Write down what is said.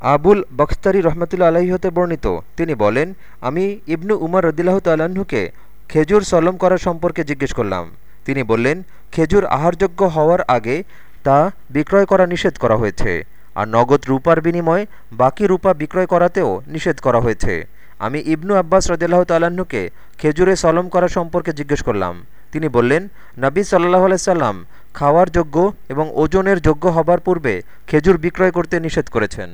আবুল বখতারি রহমতুল্লা আলাহি হতে বর্ণিত। তিনি বলেন, আমি ইবনু উমর রদিল্লাহ তাল্লাহ্নকে খেজুর সলম করা সম্পর্কে জিজ্ঞেস করলাম। তিনি বললেন, খেজুর আহারযোগ্য হওয়ার আগে তা বিক্রয় করা নিষেধ করা হয়েছে, আর নগদ রূপার বিনিময়ে বাকি রূপা বিক্রয় করাতেও নিষেধ করা হয়েছে। আমি ইবনু আব্বাস রদিল্লাহ তাল্লাহ্নকে খেজুরে সলম করা সম্পর্কে জিজ্ঞেস করলাম। তিনি বললেন, নবী সাল্লাহ আলাইসাল্লাম খাওয়ার যোগ্য এবং ওজনের যোগ্য হবার পূর্বে খেজুর বিক্রয় করতে নিষেধ করেছেন।